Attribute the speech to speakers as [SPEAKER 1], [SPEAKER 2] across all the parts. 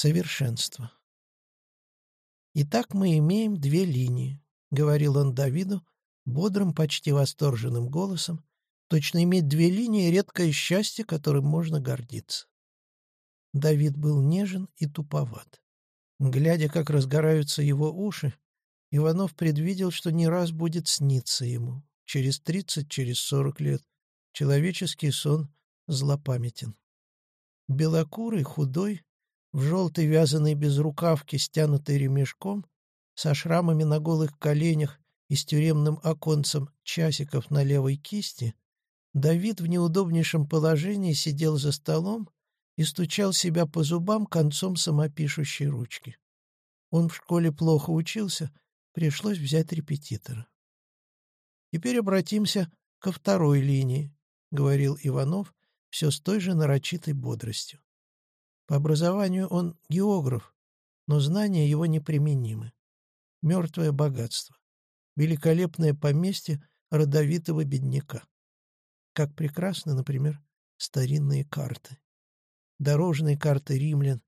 [SPEAKER 1] Совершенство. «Итак, мы имеем две линии», — говорил он Давиду бодрым, почти восторженным голосом. «Точно иметь две линии — редкое счастье, которым можно гордиться». Давид был нежен и туповат. Глядя, как разгораются его уши, Иванов предвидел, что не раз будет сниться ему. Через тридцать, через сорок лет. Человеческий сон злопамятен. Белокурый, худой, в желтой вязаной безрукавке, стянутой ремешком, со шрамами на голых коленях и с тюремным оконцем часиков на левой кисти, Давид в неудобнейшем положении сидел за столом и стучал себя по зубам концом самопишущей ручки. Он в школе плохо учился, пришлось взять репетитора. «Теперь обратимся ко второй линии», — говорил Иванов все с той же нарочитой бодростью. По образованию он географ, но знания его неприменимы. Мертвое богатство. Великолепное поместье родовитого бедняка. Как прекрасны, например, старинные карты. Дорожные карты римлян,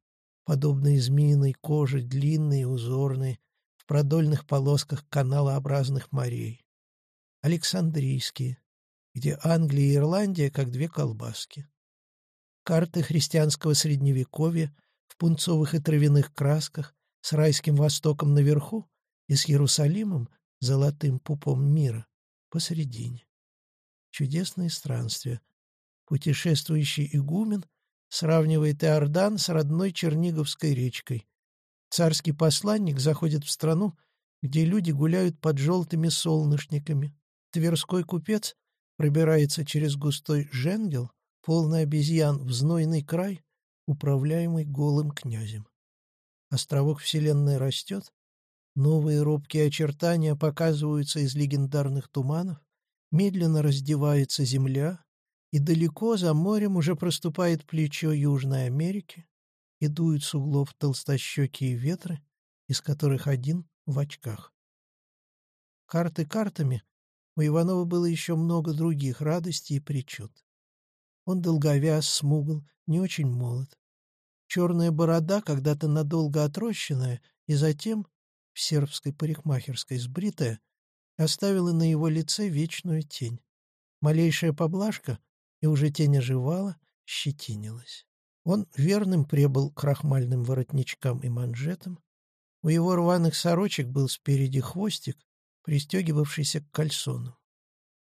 [SPEAKER 1] подобные змеиной коже, длинные, узорные, в продольных полосках каналообразных морей. Александрийские, где Англия и Ирландия как две колбаски карты христианского средневековья в пунцовых и травяных красках, с райским востоком наверху и с Иерусалимом, золотым пупом мира, посередине. Чудесные странствия. Путешествующий игумен сравнивает Иордан с родной Черниговской речкой. Царский посланник заходит в страну, где люди гуляют под желтыми солнышниками. Тверской купец пробирается через густой женгел, полный обезьян в знойный край, управляемый голым князем. Островок Вселенной растет, новые робкие очертания показываются из легендарных туманов, медленно раздевается земля, и далеко за морем уже проступает плечо Южной Америки, и дуют с углов толстощекие ветры, из которых один в очках. Карты картами, у Иванова было еще много других радостей и причуд. Он долговяз, смугл, не очень молод. Черная борода, когда-то надолго отрощенная, и затем, в сербской парикмахерской сбритая, оставила на его лице вечную тень. Малейшая поблажка, и уже тень оживала, щетинилась. Он верным прибыл крахмальным воротничкам и манжетам. У его рваных сорочек был спереди хвостик, пристегивавшийся к кальсону.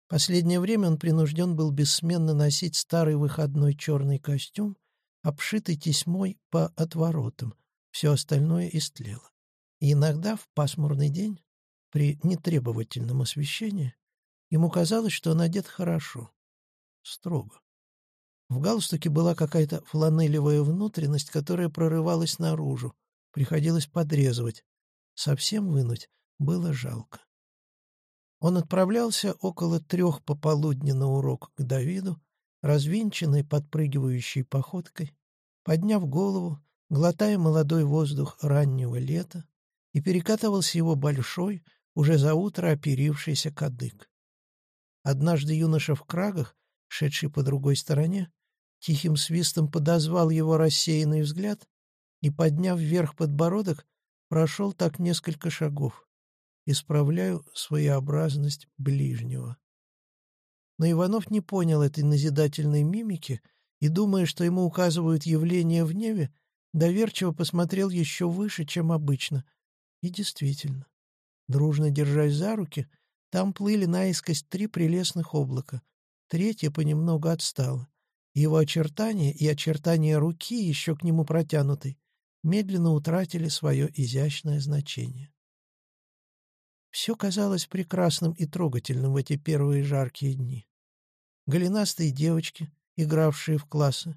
[SPEAKER 1] Последнее время он принужден был бессменно носить старый выходной черный костюм, обшитый тесьмой по отворотам, все остальное истлело. И иногда в пасмурный день, при нетребовательном освещении, ему казалось, что он одет хорошо, строго. В галстуке была какая-то фланелевая внутренность, которая прорывалась наружу, приходилось подрезывать. Совсем вынуть было жалко. Он отправлялся около трех пополудни на урок к Давиду, развинченной, подпрыгивающей походкой, подняв голову, глотая молодой воздух раннего лета, и перекатывался его большой, уже за утро оперившийся кадык. Однажды юноша в крагах, шедший по другой стороне, тихим свистом подозвал его рассеянный взгляд и, подняв вверх подбородок, прошел так несколько шагов исправляю своеобразность ближнего. Но Иванов не понял этой назидательной мимики и, думая, что ему указывают явления в небе, доверчиво посмотрел еще выше, чем обычно. И действительно, дружно держась за руки, там плыли наискось три прелестных облака. Третье понемногу отстало. Его очертания и очертания руки, еще к нему протянутой, медленно утратили свое изящное значение. Все казалось прекрасным и трогательным в эти первые жаркие дни. Голенастые девочки, игравшие в классы,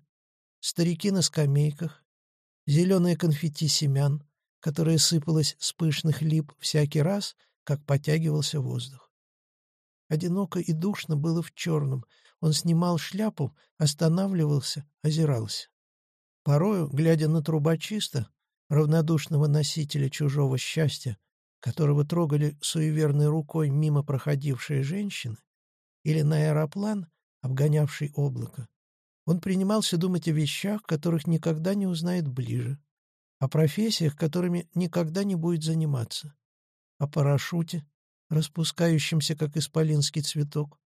[SPEAKER 1] старики на скамейках, зеленое конфетти семян, которое сыпалось с пышных лип всякий раз, как потягивался воздух. Одиноко и душно было в черном. Он снимал шляпу, останавливался, озирался. Порою, глядя на трубочиста, равнодушного носителя чужого счастья, которого трогали суеверной рукой мимо проходившие женщины, или на аэроплан, обгонявший облако, он принимался думать о вещах, которых никогда не узнает ближе, о профессиях, которыми никогда не будет заниматься, о парашюте, распускающемся, как исполинский цветок,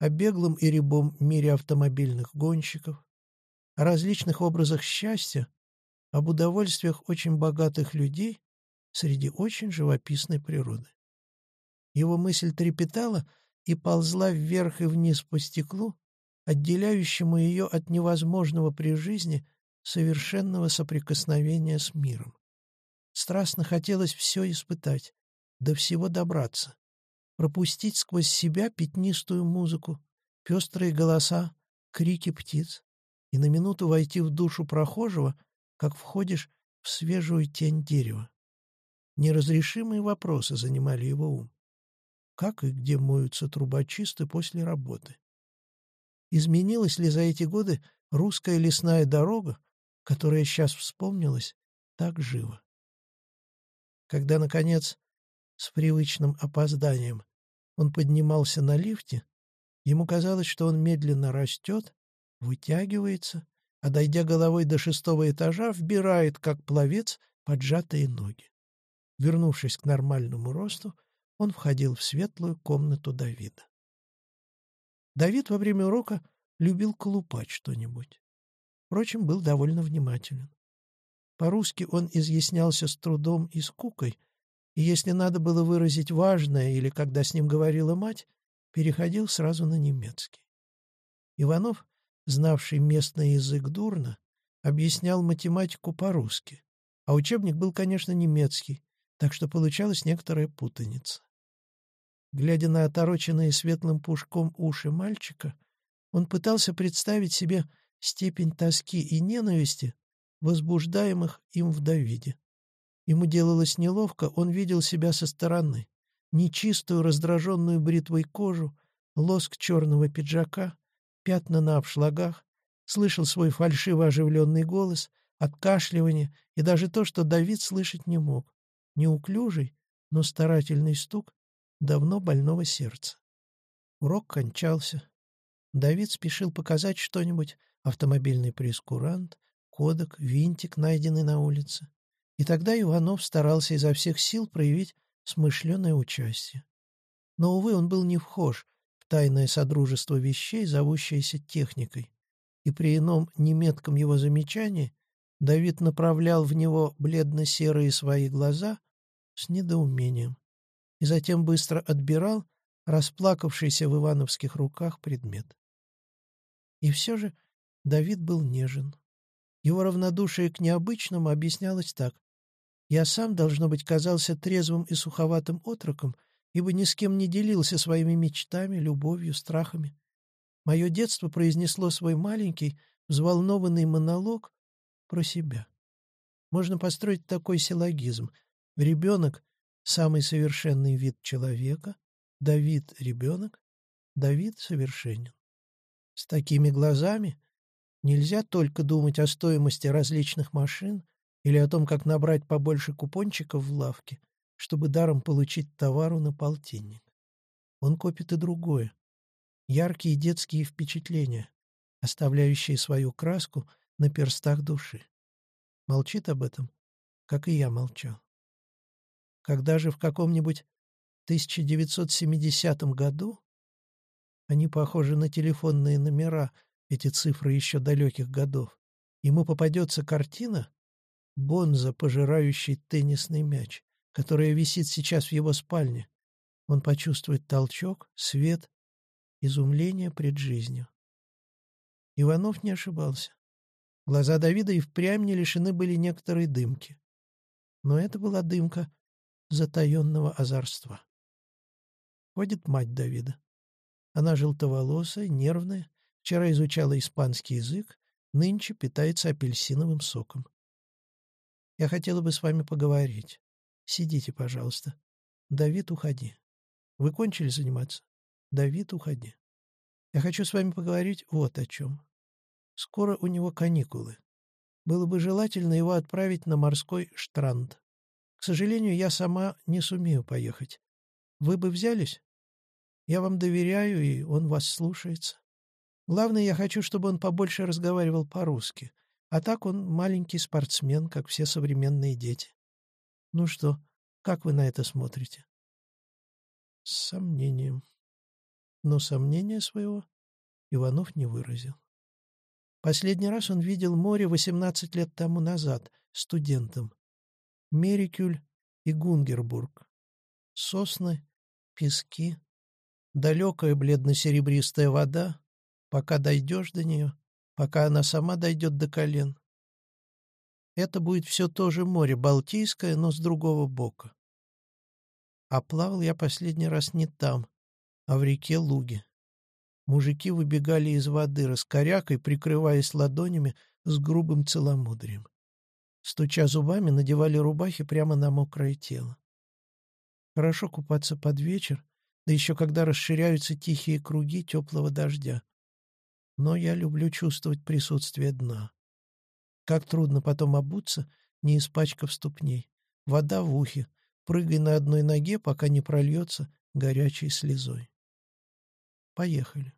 [SPEAKER 1] о беглом и рябом мире автомобильных гонщиков, о различных образах счастья, об удовольствиях очень богатых людей среди очень живописной природы. Его мысль трепетала и ползла вверх и вниз по стеклу, отделяющему ее от невозможного при жизни совершенного соприкосновения с миром. Страстно хотелось все испытать, до всего добраться, пропустить сквозь себя пятнистую музыку, пестрые голоса, крики птиц и на минуту войти в душу прохожего, как входишь в свежую тень дерева. Неразрешимые вопросы занимали его ум. Как и где моются трубочисты после работы? Изменилась ли за эти годы русская лесная дорога, которая сейчас вспомнилась так живо? Когда, наконец, с привычным опозданием он поднимался на лифте, ему казалось, что он медленно растет, вытягивается, а, дойдя головой до шестого этажа, вбирает, как пловец, поджатые ноги. Вернувшись к нормальному росту, он входил в светлую комнату Давида. Давид во время урока любил колупать что-нибудь. Впрочем, был довольно внимателен. По-русски он изъяснялся с трудом и скукой, и если надо было выразить важное или когда с ним говорила мать, переходил сразу на немецкий. Иванов, знавший местный язык дурно, объяснял математику по-русски, а учебник был, конечно, немецкий, так что получалась некоторая путаница. Глядя на отороченные светлым пушком уши мальчика, он пытался представить себе степень тоски и ненависти, возбуждаемых им в Давиде. Ему делалось неловко, он видел себя со стороны. Нечистую, раздраженную бритвой кожу, лоск черного пиджака, пятна на обшлагах, слышал свой фальшиво оживленный голос, откашливание и даже то, что Давид слышать не мог неуклюжий, но старательный стук давно больного сердца. Урок кончался. Давид спешил показать что-нибудь, автомобильный прескурант, кодек, винтик, найденный на улице. И тогда Иванов старался изо всех сил проявить смышленое участие. Но, увы, он был не вхож в тайное содружество вещей, зовущееся техникой, и при ином неметком его замечании Давид направлял в него бледно-серые свои глаза с недоумением и затем быстро отбирал расплакавшийся в ивановских руках предмет. И все же Давид был нежен. Его равнодушие к необычному объяснялось так. «Я сам, должно быть, казался трезвым и суховатым отроком, ибо ни с кем не делился своими мечтами, любовью, страхами. Мое детство произнесло свой маленький, взволнованный монолог про себя. Можно построить такой силлогизм. Ребенок — самый совершенный вид человека, Давид — ребенок, Давид совершенен. С такими глазами нельзя только думать о стоимости различных машин или о том, как набрать побольше купончиков в лавке, чтобы даром получить товару на полтинник. Он копит и другое. Яркие детские впечатления, оставляющие свою краску на перстах души. Молчит об этом, как и я молчал. Когда же в каком-нибудь 1970 году они похожи на телефонные номера, эти цифры еще далеких годов. Ему попадется картина Бонза, пожирающий теннисный мяч, которая висит сейчас в его спальне. Он почувствует толчок, свет, изумление пред жизнью. Иванов не ошибался. Глаза Давида и впрямь не лишены были некоторой дымки. Но это была дымка затаенного озорства. Ходит мать Давида. Она желтоволосая, нервная, вчера изучала испанский язык, нынче питается апельсиновым соком. Я хотела бы с вами поговорить. Сидите, пожалуйста. Давид, уходи. Вы кончили заниматься? Давид, уходи. Я хочу с вами поговорить вот о чем. Скоро у него каникулы. Было бы желательно его отправить на морской штранд. К сожалению, я сама не сумею поехать. Вы бы взялись? Я вам доверяю, и он вас слушается. Главное, я хочу, чтобы он побольше разговаривал по-русски. А так он маленький спортсмен, как все современные дети. Ну что, как вы на это смотрите? С сомнением. Но сомнения своего Иванов не выразил. Последний раз он видел море 18 лет тому назад, студентом. Мерикюль и Гунгербург. Сосны, пески, далекая бледно-серебристая вода, пока дойдешь до нее, пока она сама дойдет до колен. Это будет все то же море, Балтийское, но с другого бока. А плавал я последний раз не там, а в реке Луги. Мужики выбегали из воды раскорякой, прикрываясь ладонями с грубым целомудрием. Стуча зубами, надевали рубахи прямо на мокрое тело. Хорошо купаться под вечер, да еще когда расширяются тихие круги теплого дождя. Но я люблю чувствовать присутствие дна. Как трудно потом обуться, не испачкав ступней. Вода в ухе, прыгай на одной ноге, пока не прольется горячей слезой. Поехали.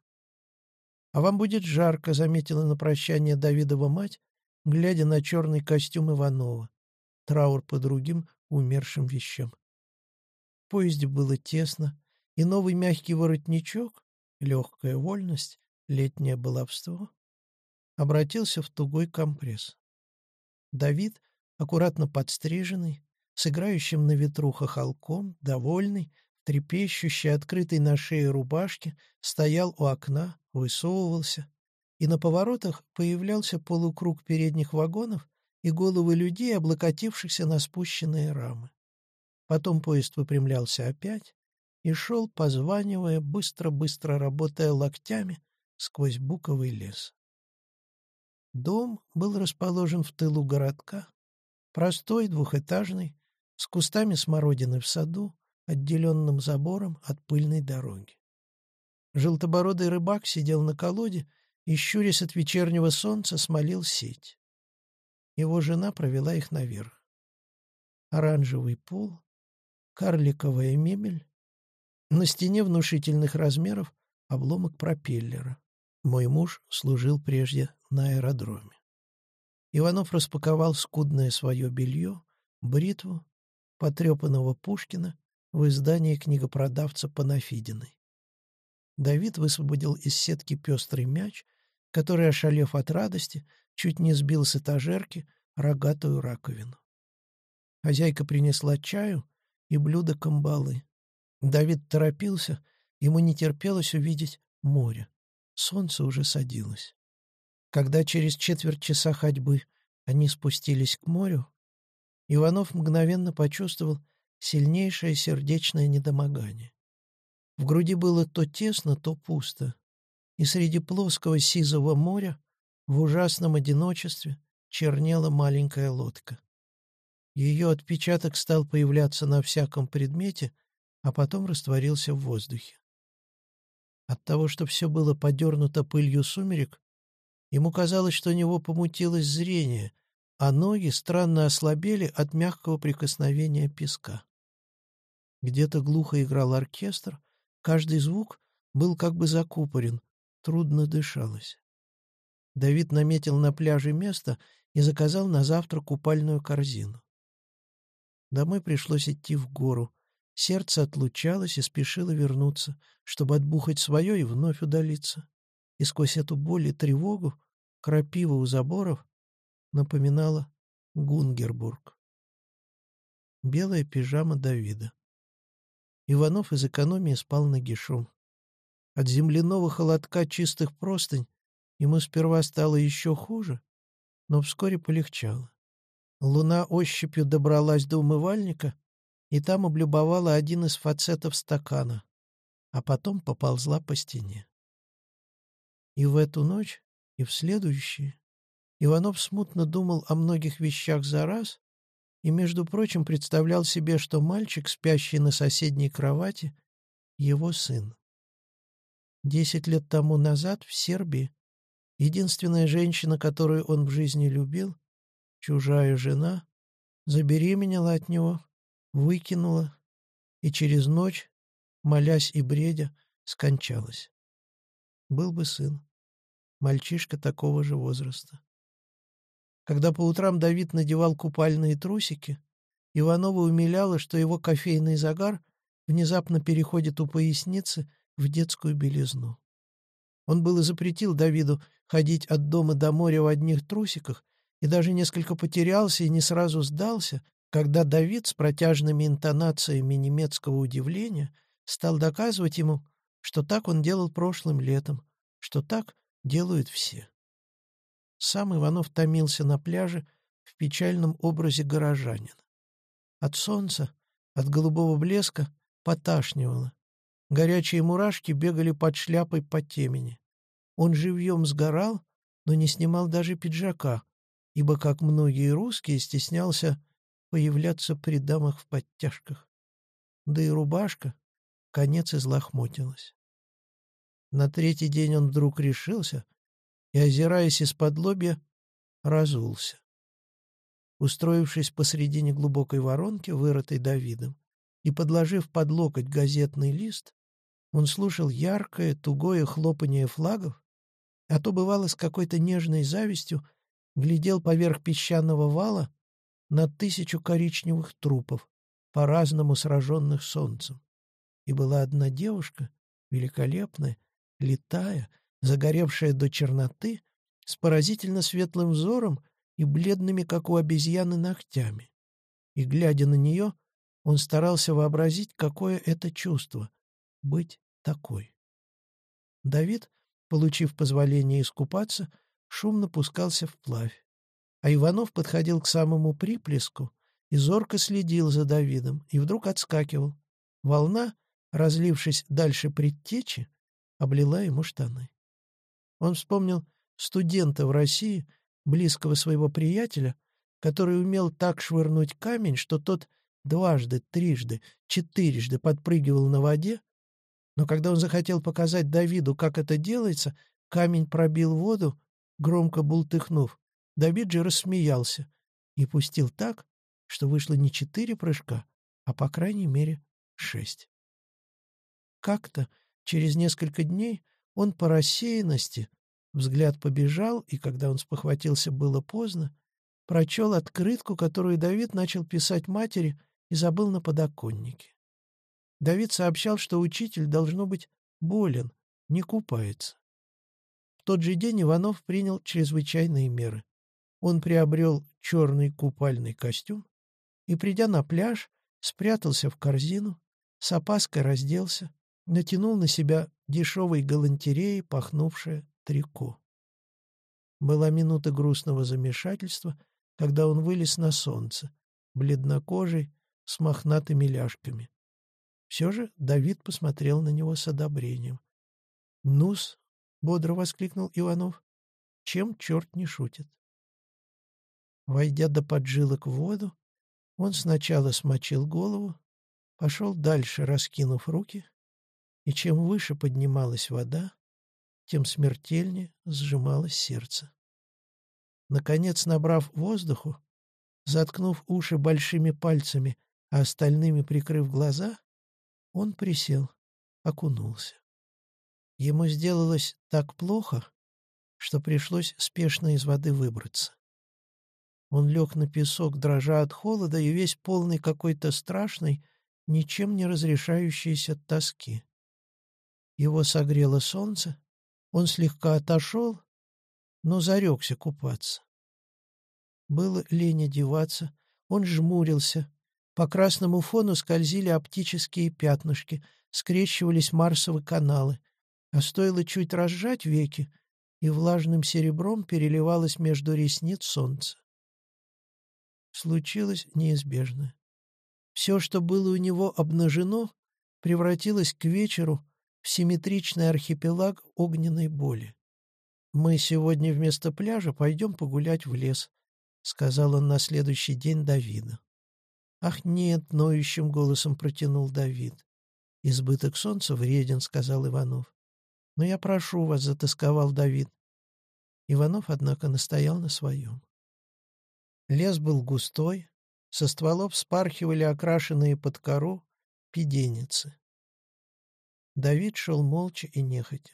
[SPEAKER 1] «А вам будет жарко», — заметила на прощание Давидова мать, глядя на черный костюм Иванова. Траур по другим умершим вещам. В поезде было тесно, и новый мягкий воротничок, легкая вольность, летнее баловство, обратился в тугой компресс. Давид, аккуратно подстриженный, с играющим на ветру хохолком, довольный, трепещущий, открытый на шее рубашки, стоял у окна, высовывался, и на поворотах появлялся полукруг передних вагонов и головы людей, облокотившихся на спущенные рамы. Потом поезд выпрямлялся опять и шел, позванивая, быстро-быстро работая локтями сквозь буковый лес. Дом был расположен в тылу городка, простой, двухэтажный, с кустами смородины в саду, отделенным забором от пыльной дороги. Желтобородый рыбак сидел на колоде и, щурясь от вечернего солнца, смолил сеть. Его жена провела их наверх. Оранжевый пол, карликовая мебель, на стене внушительных размеров обломок пропеллера. Мой муж служил прежде на аэродроме. Иванов распаковал скудное свое белье, бритву, потрепанного Пушкина в издании книгопродавца Панафидиной. Давид высвободил из сетки пестрый мяч, который, ошалев от радости, чуть не сбил с этажерки рогатую раковину. Хозяйка принесла чаю и блюдо камбалы. Давид торопился, ему не терпелось увидеть море. Солнце уже садилось. Когда через четверть часа ходьбы они спустились к морю, Иванов мгновенно почувствовал сильнейшее сердечное недомогание. В груди было то тесно, то пусто, и среди плоского сизого моря в ужасном одиночестве чернела маленькая лодка. Ее отпечаток стал появляться на всяком предмете, а потом растворился в воздухе. От того, что все было подернуто пылью сумерек, ему казалось, что у него помутилось зрение, а ноги странно ослабели от мягкого прикосновения песка. Где-то глухо играл оркестр, Каждый звук был как бы закупорен, трудно дышалось. Давид наметил на пляже место и заказал на завтра купальную корзину. Домой пришлось идти в гору. Сердце отлучалось и спешило вернуться, чтобы отбухать свое и вновь удалиться. И сквозь эту боль и тревогу крапива у заборов напоминала Гунгербург. Белая пижама Давида. Иванов из экономии спал нагишом. От земляного холодка чистых простынь ему сперва стало еще хуже, но вскоре полегчало. Луна ощупью добралась до умывальника и там облюбовала один из фацетов стакана, а потом поползла по стене. И в эту ночь, и в следующие Иванов смутно думал о многих вещах за раз и, между прочим, представлял себе, что мальчик, спящий на соседней кровати, его сын. Десять лет тому назад в Сербии единственная женщина, которую он в жизни любил, чужая жена, забеременела от него, выкинула и через ночь, молясь и бредя, скончалась. Был бы сын, мальчишка такого же возраста. Когда по утрам Давид надевал купальные трусики, Иванова умиляла, что его кофейный загар внезапно переходит у поясницы в детскую белизну. Он было запретил Давиду ходить от дома до моря в одних трусиках и даже несколько потерялся и не сразу сдался, когда Давид с протяжными интонациями немецкого удивления стал доказывать ему, что так он делал прошлым летом, что так делают все. Сам Иванов томился на пляже в печальном образе горожанина. От солнца, от голубого блеска поташнивало. Горячие мурашки бегали под шляпой по темени. Он живьем сгорал, но не снимал даже пиджака, ибо, как многие русские, стеснялся появляться при дамах в подтяжках. Да и рубашка, конец излохмотилась. На третий день он вдруг решился и, озираясь из-под лобья, разулся. Устроившись посредине глубокой воронки, вырытой Давидом, и подложив под локоть газетный лист, он слушал яркое, тугое хлопанье флагов, а то, бывало, с какой-то нежной завистью глядел поверх песчаного вала на тысячу коричневых трупов, по-разному сраженных солнцем. И была одна девушка, великолепная, летая, загоревшая до черноты, с поразительно светлым взором и бледными, как у обезьяны, ногтями. И, глядя на нее, он старался вообразить, какое это чувство — быть такой. Давид, получив позволение искупаться, шумно пускался вплавь а Иванов подходил к самому приплеску и зорко следил за Давидом, и вдруг отскакивал. Волна, разлившись дальше предтечи, облила ему штаны. Он вспомнил студента в России, близкого своего приятеля, который умел так швырнуть камень, что тот дважды, трижды, четырежды подпрыгивал на воде, но когда он захотел показать Давиду, как это делается, камень пробил воду, громко бултыхнув, Давид же рассмеялся и пустил так, что вышло не четыре прыжка, а по крайней мере шесть. Как-то через несколько дней он по рассеянности, взгляд побежал, и когда он спохватился, было поздно, прочел открытку, которую Давид начал писать матери и забыл на подоконнике. Давид сообщал, что учитель, должно быть, болен, не купается. В тот же день Иванов принял чрезвычайные меры. Он приобрел черный купальный костюм и, придя на пляж, спрятался в корзину, с опаской разделся, натянул на себя дешевой галантереей пахнувшее трико. Была минута грустного замешательства, когда он вылез на солнце, бледнокожий, с мохнатыми ляжками. Все же Давид посмотрел на него с одобрением. «Ну-с», — бодро воскликнул Иванов, — «чем черт не шутит?» Войдя до поджилок в воду, он сначала смочил голову, пошел дальше, раскинув руки, и чем выше поднималась вода, тем смертельнее сжималось сердце. Наконец, набрав воздуху, заткнув уши большими пальцами, а остальными прикрыв глаза, он присел, окунулся. Ему сделалось так плохо, что пришлось спешно из воды выбраться. Он лег на песок, дрожа от холода и весь полный какой-то страшной, ничем не разрешающейся тоски. Его согрело солнце, он слегка отошел, но зарекся купаться. Было лень одеваться, он жмурился. По красному фону скользили оптические пятнышки, скрещивались марсовые каналы, а стоило чуть разжать веки, и влажным серебром переливалось между ресниц солнце случилось неизбежное. Все, что было у него обнажено, превратилось к вечеру в симметричный архипелаг огненной боли. «Мы сегодня вместо пляжа пойдем погулять в лес», — сказал он на следующий день Давида. «Ах, нет!» — ноющим голосом протянул Давид. «Избыток солнца вреден», — сказал Иванов. «Но я прошу вас», — затасковал Давид. Иванов, однако, настоял на своем. Лес был густой, со стволов спархивали окрашенные под кору педеницы. Давид шел молча и нехотя.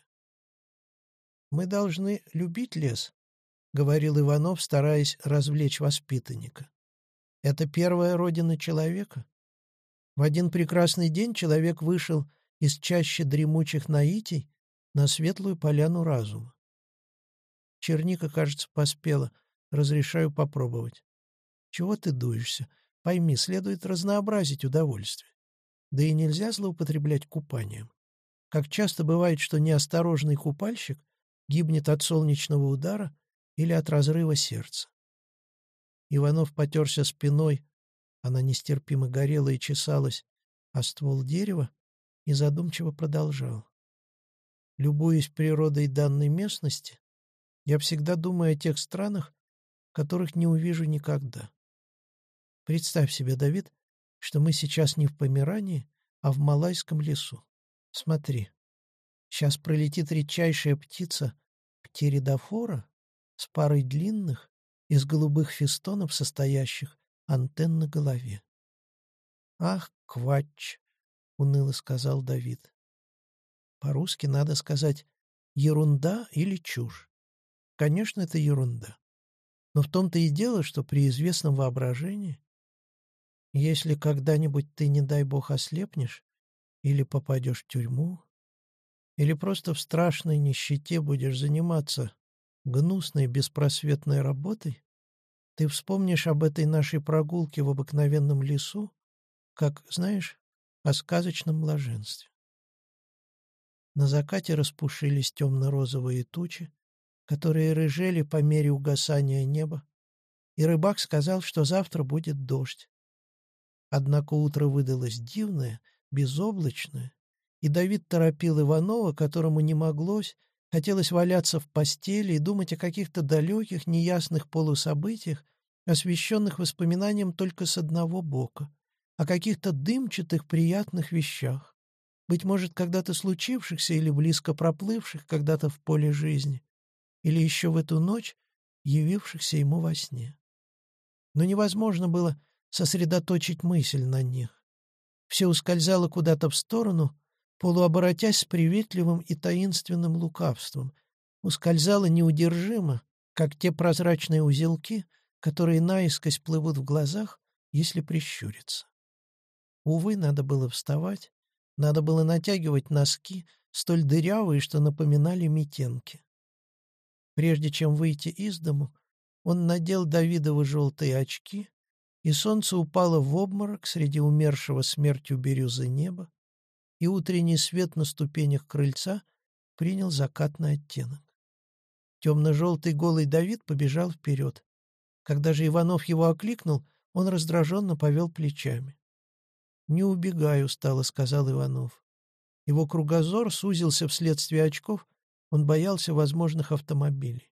[SPEAKER 1] «Мы должны любить лес», — говорил Иванов, стараясь развлечь воспитанника. «Это первая родина человека. В один прекрасный день человек вышел из чаще дремучих наитий на светлую поляну разума. Черника, кажется, поспела. Разрешаю попробовать. Чего ты дуешься? Пойми, следует разнообразить удовольствие. Да и нельзя злоупотреблять купанием. Как часто бывает, что неосторожный купальщик гибнет от солнечного удара или от разрыва сердца. Иванов потерся спиной, она нестерпимо горела и чесалась, а ствол дерева и задумчиво продолжал. Любуясь природой данной местности, я всегда думаю о тех странах, которых не увижу никогда. Представь себе, Давид, что мы сейчас не в Померании, а в Малайском лесу. Смотри, сейчас пролетит редчайшая птица птеридофора с парой длинных, из голубых фестонов состоящих, антенн на голове. «Ах, квач!» — уныло сказал Давид. По-русски надо сказать «ерунда» или «чушь». Конечно, это ерунда. Но в том-то и дело, что при известном воображении, если когда-нибудь ты, не дай бог, ослепнешь или попадешь в тюрьму, или просто в страшной нищете будешь заниматься гнусной беспросветной работой, ты вспомнишь об этой нашей прогулке в обыкновенном лесу, как, знаешь, о сказочном блаженстве. На закате распушились темно-розовые тучи, которые рыжели по мере угасания неба, и рыбак сказал, что завтра будет дождь. Однако утро выдалось дивное, безоблачное, и Давид торопил Иванова, которому не моглось, хотелось валяться в постели и думать о каких-то далеких, неясных полусобытиях, освещенных воспоминанием только с одного бока, о каких-то дымчатых приятных вещах, быть может, когда-то случившихся или близко проплывших когда-то в поле жизни, или еще в эту ночь явившихся ему во сне. Но невозможно было сосредоточить мысль на них. Все ускользало куда-то в сторону, полуоборотясь с приветливым и таинственным лукавством, ускользало неудержимо, как те прозрачные узелки, которые наискось плывут в глазах, если прищуриться. Увы, надо было вставать, надо было натягивать носки, столь дырявые, что напоминали метенки. Прежде чем выйти из дому, он надел Давидовы желтые очки, и солнце упало в обморок среди умершего смертью бирюзы неба, и утренний свет на ступенях крыльца принял закатный оттенок. Темно-желтый голый Давид побежал вперед. Когда же Иванов его окликнул, он раздраженно повел плечами. «Не убегаю», — устало сказал Иванов. Его кругозор сузился вследствие очков, он боялся возможных автомобилей.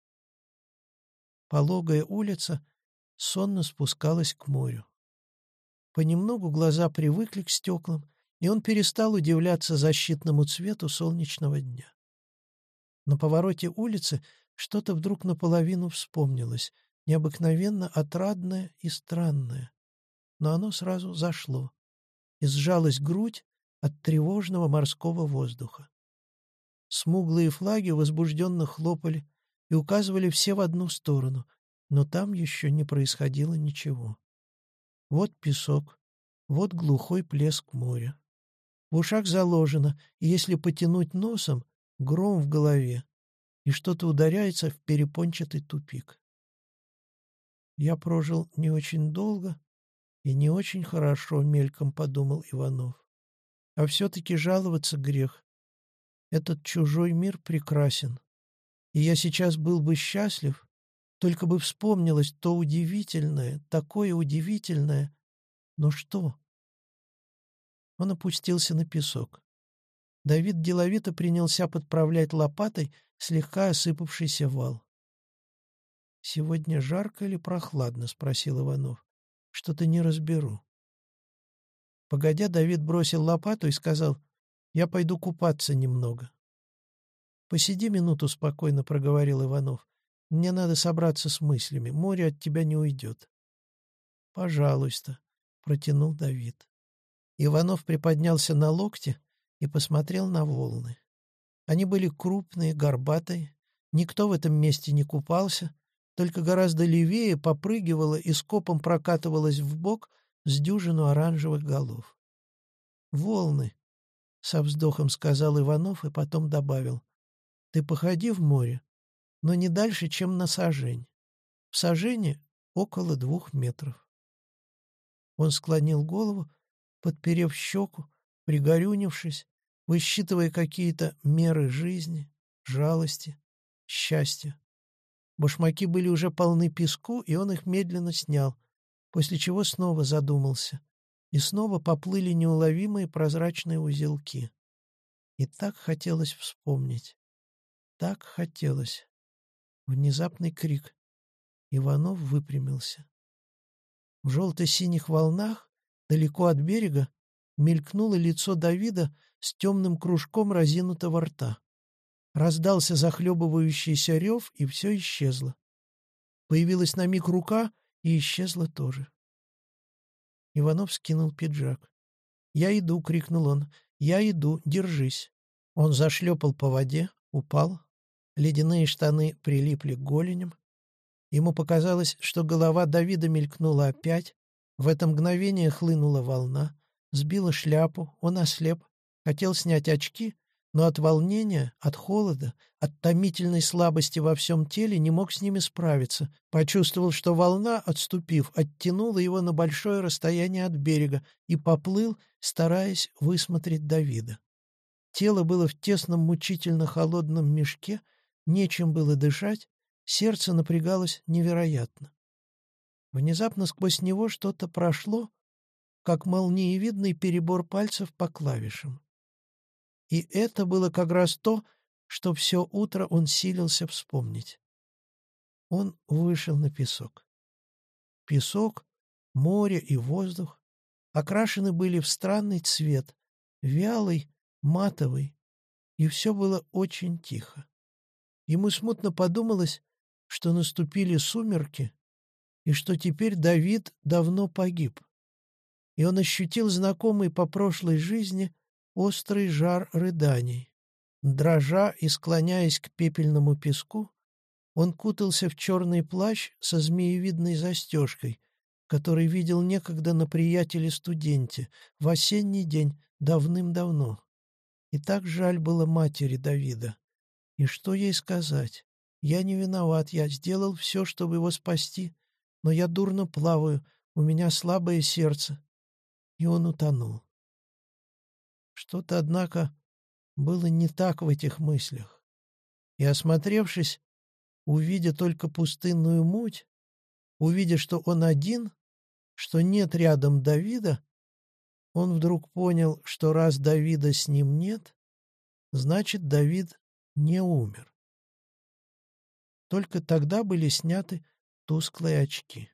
[SPEAKER 1] Пологая улица сонно спускалась к морю. Понемногу глаза привыкли к стеклам, и он перестал удивляться защитному цвету солнечного дня. На повороте улицы что-то вдруг наполовину вспомнилось, необыкновенно отрадное и странное. Но оно сразу зашло, и сжалась грудь от тревожного морского воздуха. Смуглые флаги возбужденно хлопали и указывали все в одну сторону, но там еще не происходило ничего. Вот песок, вот глухой плеск моря. В ушах заложено, и если потянуть носом, гром в голове, и что-то ударяется в перепончатый тупик. Я прожил не очень долго и не очень хорошо, мельком подумал Иванов. А все-таки жаловаться грех. Этот чужой мир прекрасен. И я сейчас был бы счастлив, только бы вспомнилось то удивительное, такое удивительное. Но что? Он опустился на песок. Давид деловито принялся подправлять лопатой слегка осыпавшийся вал. «Сегодня жарко или прохладно?» — спросил Иванов. «Что-то не разберу». Погодя, Давид бросил лопату и сказал, «Я пойду купаться немного». «Посиди минуту спокойно», — проговорил Иванов. «Мне надо собраться с мыслями. Море от тебя не уйдет». «Пожалуйста», — протянул Давид. Иванов приподнялся на локте и посмотрел на волны. Они были крупные, горбатые, никто в этом месте не купался, только гораздо левее попрыгивала и скопом прокатывалась в бок с дюжину оранжевых голов. «Волны», — со вздохом сказал Иванов и потом добавил. «Ты походи в море, но не дальше, чем на сажень. В сажене около двух метров». Он склонил голову, подперев щеку, пригорюнившись, высчитывая какие-то меры жизни, жалости, счастья. Башмаки были уже полны песку, и он их медленно снял, после чего снова задумался и снова поплыли неуловимые прозрачные узелки. И так хотелось вспомнить. Так хотелось. Внезапный крик. Иванов выпрямился. В желто-синих волнах, далеко от берега, мелькнуло лицо Давида с темным кружком разинутого рта. Раздался захлебывающийся рев, и все исчезло. Появилась на миг рука, и исчезла тоже. Иванов скинул пиджак. «Я иду!» — крикнул он. «Я иду! Держись!» Он зашлепал по воде, упал. Ледяные штаны прилипли к голеням. Ему показалось, что голова Давида мелькнула опять. В это мгновение хлынула волна. Сбила шляпу, он ослеп. Хотел снять очки, но от волнения, от холода, от томительной слабости во всем теле не мог с ними справиться. Почувствовал, что волна, отступив, оттянула его на большое расстояние от берега и поплыл, стараясь высмотреть Давида. Тело было в тесном мучительно холодном мешке, нечем было дышать, сердце напрягалось невероятно. Внезапно сквозь него что-то прошло, как молниевидный перебор пальцев по клавишам. И это было как раз то, что все утро он силился вспомнить. Он вышел на песок. Песок, море и воздух окрашены были в странный цвет, вялый, матовый, и все было очень тихо. Ему смутно подумалось, что наступили сумерки, и что теперь Давид давно погиб. И он ощутил знакомый по прошлой жизни острый жар рыданий. Дрожа и склоняясь к пепельному песку, он кутался в черный плащ со змеевидной застежкой, который видел некогда на приятеле-студенте в осенний день давным-давно. И так жаль было матери Давида. И что ей сказать? Я не виноват, я сделал все, чтобы его спасти, но я дурно плаваю, у меня слабое сердце. И он утонул. Что-то, однако, было не так в этих мыслях. И, осмотревшись, увидя только пустынную муть, увидя, что он один, что нет рядом Давида, он вдруг понял, что раз Давида с ним нет, значит, Давид не умер. Только тогда были сняты тусклые очки.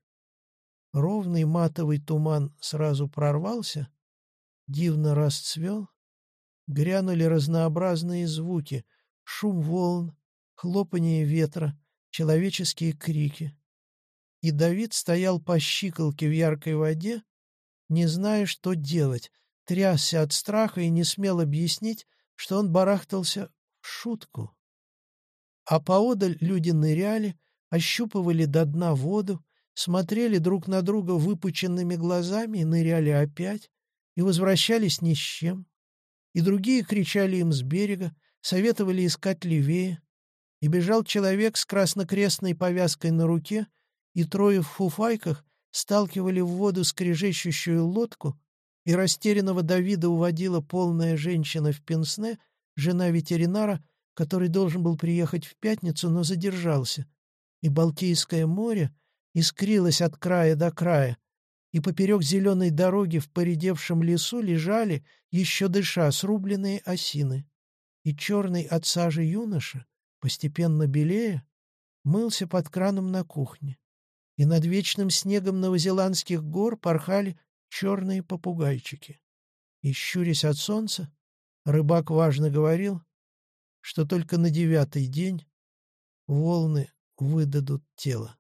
[SPEAKER 1] Ровный матовый туман сразу прорвался, дивно расцвел, грянули разнообразные звуки — шум волн, хлопанье ветра, человеческие крики. И Давид стоял по щиколке в яркой воде, не зная, что делать, трясся от страха и не смел объяснить, что он барахтался в шутку. А поодаль люди ныряли, ощупывали до дна воду, смотрели друг на друга выпученными глазами и ныряли опять, и возвращались ни с чем. И другие кричали им с берега, советовали искать левее, и бежал человек с краснокрестной повязкой на руке, и трое в фуфайках сталкивали в воду скрежещущую лодку, и растерянного Давида уводила полная женщина в Пенсне, жена ветеринара, который должен был приехать в пятницу, но задержался, и Балтийское море искрилось от края до края, и поперек зеленой дороги в поредевшем лесу лежали, еще дыша, срубленные осины. И черный от сажи юноша, постепенно белее, мылся под краном на кухне. И над вечным снегом новозеландских гор порхали черные попугайчики. И, щурясь от солнца, рыбак важно говорил, что только на девятый день волны выдадут тело.